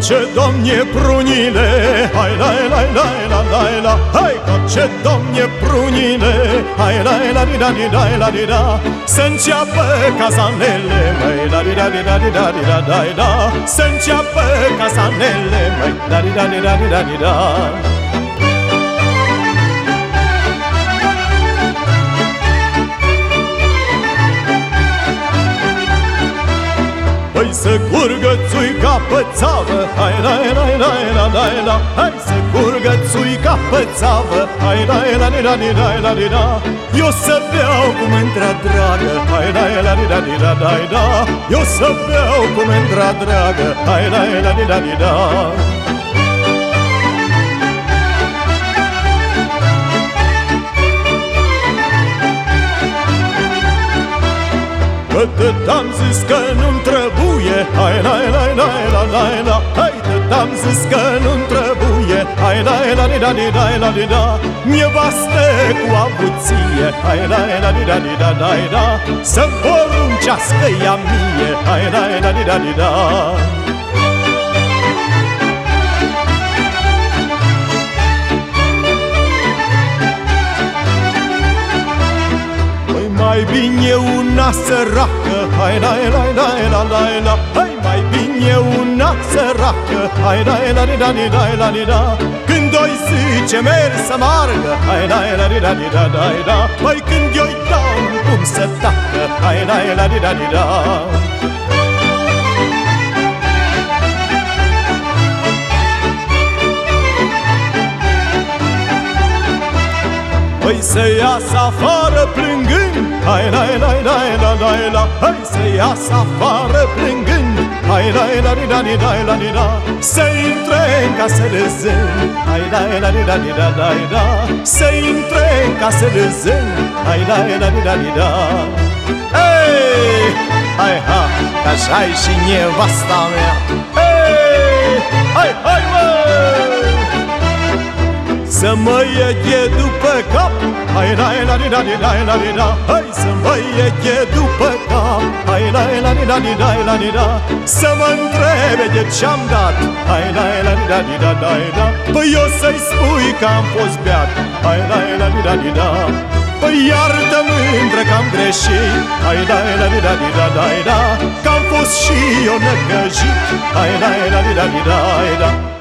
ce domnie prunile. Hai la la la la la la. Hai ce domnie prunile. Hai la la di da di da la di da. Să înceapă cazanele măi La di da di da di da di da da da. Să înceapă cazanele măi La di da di da di da di să curgă țuica pe țavă Hai la la la la la la Hai să curgă țuica pe țavă Hai la la la la la la la Eu să beau cu mândra dragă Hai la la la la la la la Eu să beau cu mândra dragă Hai la la la la la la Atât am zis că nu-mi trebuie Hai la la la la la la. Hai de am zis că nu-mi trebuie. Hai la da, da, la la la la la la Mi-e vaste cu avuție. Hai la la da, la la la la la Să-mi poruncească ea mie. Hai la la la la la la mai bine una săracă Hai da, da, la la la la la la. Hai mai bine una săracă Hai da, la la la la la la Când doi zice merg să margă Hai la la la la la la Păi când eu dau cum să tacă Hai la la la la la să iasă afară plângând. Hai la la la la la la Hai să iasă afară plângând. Hai la da, da, la la la la la la Să intre în casele zen Hai la la la la la la la Să intre în casele zen Hai la la la la la hei, Hai ha! Că așa-i și nevasta mea. Ei! Hai, hai mă! Să mă iege după cap la la la la la la Hai să mă eche după cap Hai la la la la la la Să mă întrebe de ce-am dat Hai la la la la la la Păi o să-i spui că am fost beat Hai la la la la la Păi iartă mândră că am greșit Hai la la la la la la la Că am fost și eu năcăjit Hai la la la la la la